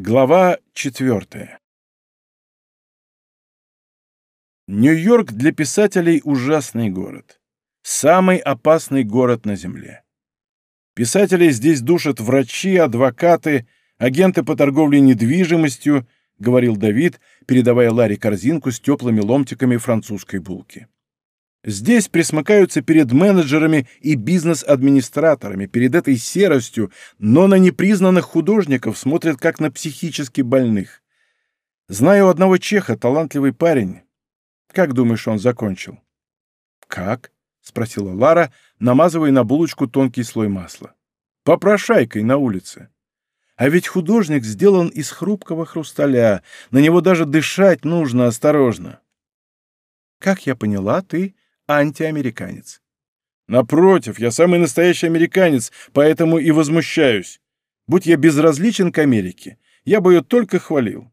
Глава четвертая. Нью-Йорк для писателей ужасный город. Самый опасный город на Земле. Писателей здесь душат врачи, адвокаты, агенты по торговле недвижимостью, говорил Давид, передавая Ларе корзинку с теплыми ломтиками французской булки. Здесь присмыкаются перед менеджерами и бизнес-администраторами, перед этой серостью, но на непризнанных художников смотрят как на психически больных. Знаю одного чеха, талантливый парень. Как думаешь, он закончил? «Как?» — спросила Лара, намазывая на булочку тонкий слой масла. «Попрошайкой на улице. А ведь художник сделан из хрупкого хрусталя, на него даже дышать нужно осторожно». «Как я поняла, ты антиамериканец. Напротив, я самый настоящий американец, поэтому и возмущаюсь. Будь я безразличен к Америке, я бы ее только хвалил.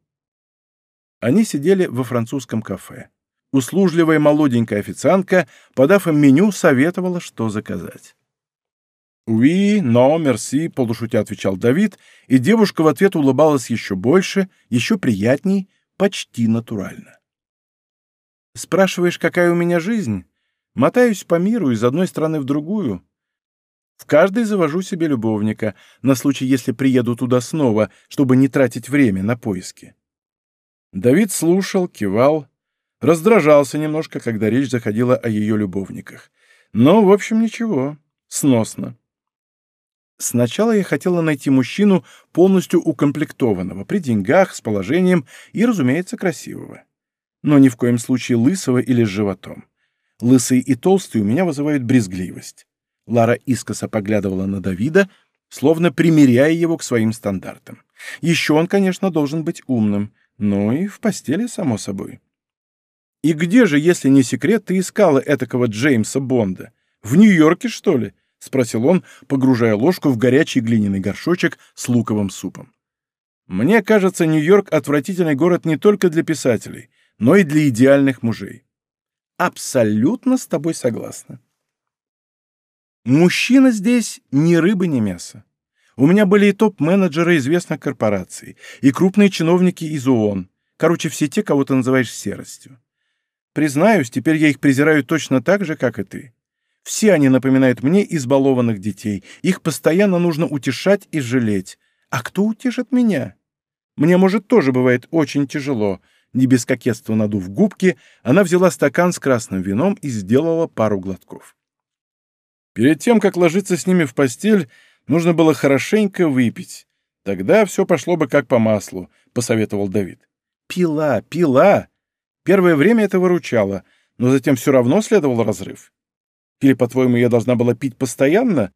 Они сидели во французском кафе. Услужливая молоденькая официантка, подав им меню, советовала, что заказать. «Уи, но, мерси», — полушутя отвечал Давид, и девушка в ответ улыбалась еще больше, еще приятней, почти натурально. «Спрашиваешь, какая у меня жизнь?» Мотаюсь по миру из одной страны в другую. В каждой завожу себе любовника, на случай, если приеду туда снова, чтобы не тратить время на поиски. Давид слушал, кивал, раздражался немножко, когда речь заходила о ее любовниках. Но, в общем, ничего, сносно. Сначала я хотела найти мужчину полностью укомплектованного, при деньгах, с положением и, разумеется, красивого. Но ни в коем случае лысого или с животом. Лысый и толстый у меня вызывают брезгливость. Лара искоса поглядывала на Давида, словно примеряя его к своим стандартам. Еще он, конечно, должен быть умным, но и в постели, само собой. «И где же, если не секрет, ты искала этакого Джеймса Бонда? В Нью-Йорке, что ли?» — спросил он, погружая ложку в горячий глиняный горшочек с луковым супом. «Мне кажется, Нью-Йорк — отвратительный город не только для писателей, но и для идеальных мужей. Абсолютно с тобой согласна. Мужчина здесь ни рыба, ни мясо. У меня были и топ-менеджеры известных корпораций, и крупные чиновники из ООН. Короче, все те, кого ты называешь серостью. Признаюсь, теперь я их презираю точно так же, как и ты. Все они напоминают мне избалованных детей. Их постоянно нужно утешать и жалеть. А кто утешит меня? Мне, может, тоже бывает очень тяжело — не без кокетства надув губки, она взяла стакан с красным вином и сделала пару глотков. Перед тем, как ложиться с ними в постель, нужно было хорошенько выпить. Тогда все пошло бы как по маслу, — посоветовал Давид. Пила, пила. Первое время это выручало, но затем все равно следовал разрыв. Или, по-твоему, я должна была пить постоянно?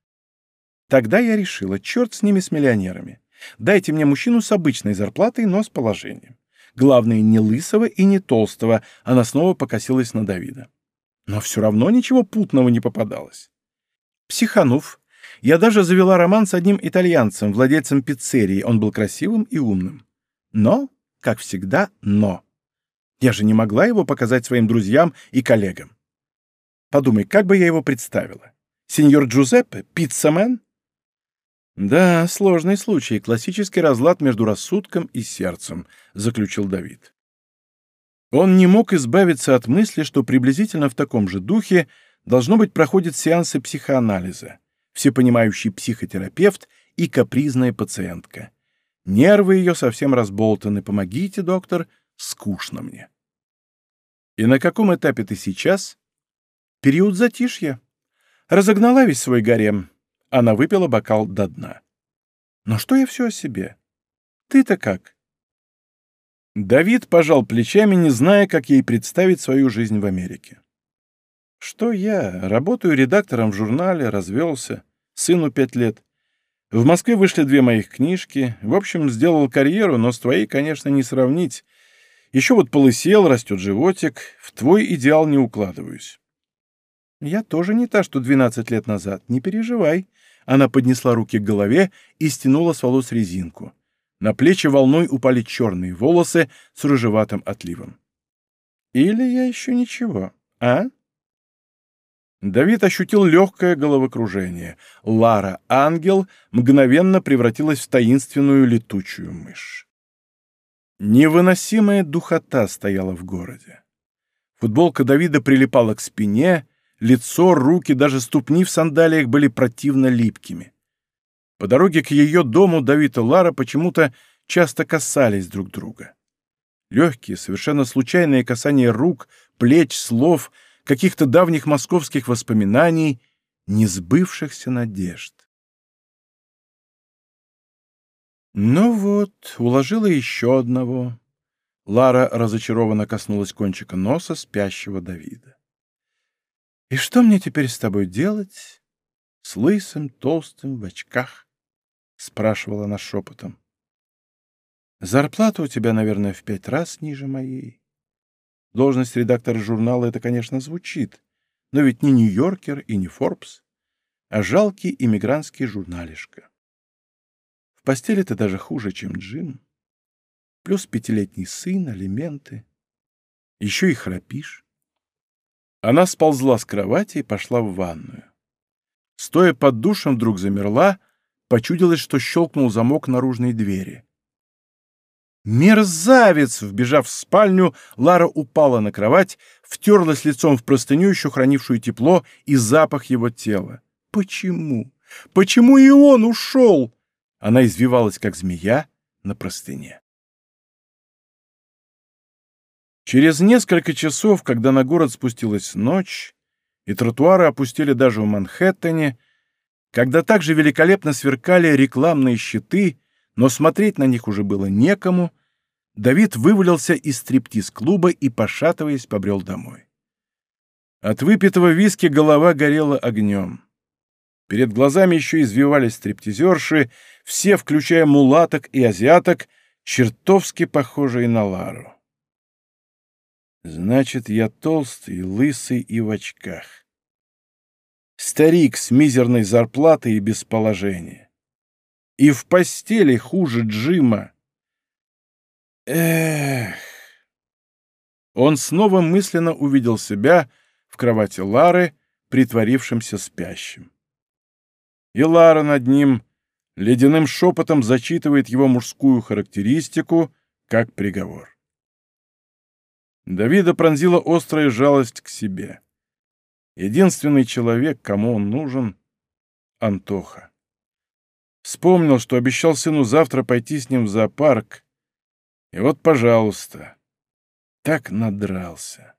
Тогда я решила, черт с ними, с миллионерами. Дайте мне мужчину с обычной зарплатой, но с положением. Главное, не лысого и не толстого, она снова покосилась на Давида. Но все равно ничего путного не попадалось. Психанув, я даже завела роман с одним итальянцем, владельцем пиццерии. Он был красивым и умным. Но, как всегда, но. Я же не могла его показать своим друзьям и коллегам. Подумай, как бы я его представила? Сеньор Джузеппе? Пиццамен? «Да, сложный случай, классический разлад между рассудком и сердцем», — заключил Давид. Он не мог избавиться от мысли, что приблизительно в таком же духе должно быть проходят сеансы психоанализа, всепонимающий психотерапевт и капризная пациентка. Нервы ее совсем разболтаны. Помогите, доктор, скучно мне. И на каком этапе ты сейчас? Период затишья. Разогнала весь свой гарем. Она выпила бокал до дна. «Но что я все о себе? Ты-то как?» Давид пожал плечами, не зная, как ей представить свою жизнь в Америке. «Что я? Работаю редактором в журнале, развелся. Сыну пять лет. В Москве вышли две моих книжки. В общем, сделал карьеру, но с твоей, конечно, не сравнить. Еще вот полысел, растет животик. В твой идеал не укладываюсь». «Я тоже не та, что двенадцать лет назад. Не переживай», она поднесла руки к голове и стянула с волос резинку. На плечи волной упали черные волосы с рыжеватым отливом. «Или я еще ничего, а?» Давид ощутил легкое головокружение. Лара, ангел, мгновенно превратилась в таинственную летучую мышь. Невыносимая духота стояла в городе. Футболка Давида прилипала к спине, лицо, руки, даже ступни в сандалиях были противно липкими. По дороге к ее дому Давид и Лара почему-то часто касались друг друга. Легкие, совершенно случайные касания рук, плеч, слов, каких-то давних московских воспоминаний, несбывшихся надежд. Ну вот, уложила еще одного. Лара разочарованно коснулась кончика носа спящего Давида. «И что мне теперь с тобой делать? С лысым, толстым, в очках?» — спрашивала она шепотом. «Зарплата у тебя, наверное, в пять раз ниже моей. Должность редактора журнала — это, конечно, звучит, но ведь не Нью-Йоркер и не Форбс, а жалкий иммигрантский журналишка. В постели ты даже хуже, чем Джим. Плюс пятилетний сын, алименты. Еще и храпишь. Она сползла с кровати и пошла в ванную. Стоя под душем, вдруг замерла, почудилось, что щелкнул замок наружной двери. «Мерзавец!» Вбежав в спальню, Лара упала на кровать, втерлась лицом в простыню, еще хранившую тепло и запах его тела. «Почему? Почему и он ушел?» Она извивалась, как змея, на простыне. Через несколько часов, когда на город спустилась ночь, и тротуары опустили даже в Манхэттене, когда также великолепно сверкали рекламные щиты, но смотреть на них уже было некому, Давид вывалился из стриптиз-клуба и, пошатываясь, побрел домой. От выпитого виски голова горела огнем. Перед глазами еще извивались стриптизерши, все, включая мулаток и азиаток, чертовски похожие на Лару. Значит, я толстый, лысый и в очках. Старик с мизерной зарплатой и без положения. И в постели хуже Джима. Эх! Он снова мысленно увидел себя в кровати Лары, притворившимся спящим и Лара над ним ледяным шепотом зачитывает его мужскую характеристику как приговор. Давида пронзила острая жалость к себе. Единственный человек, кому он нужен — Антоха. Вспомнил, что обещал сыну завтра пойти с ним в зоопарк. И вот, пожалуйста, так надрался.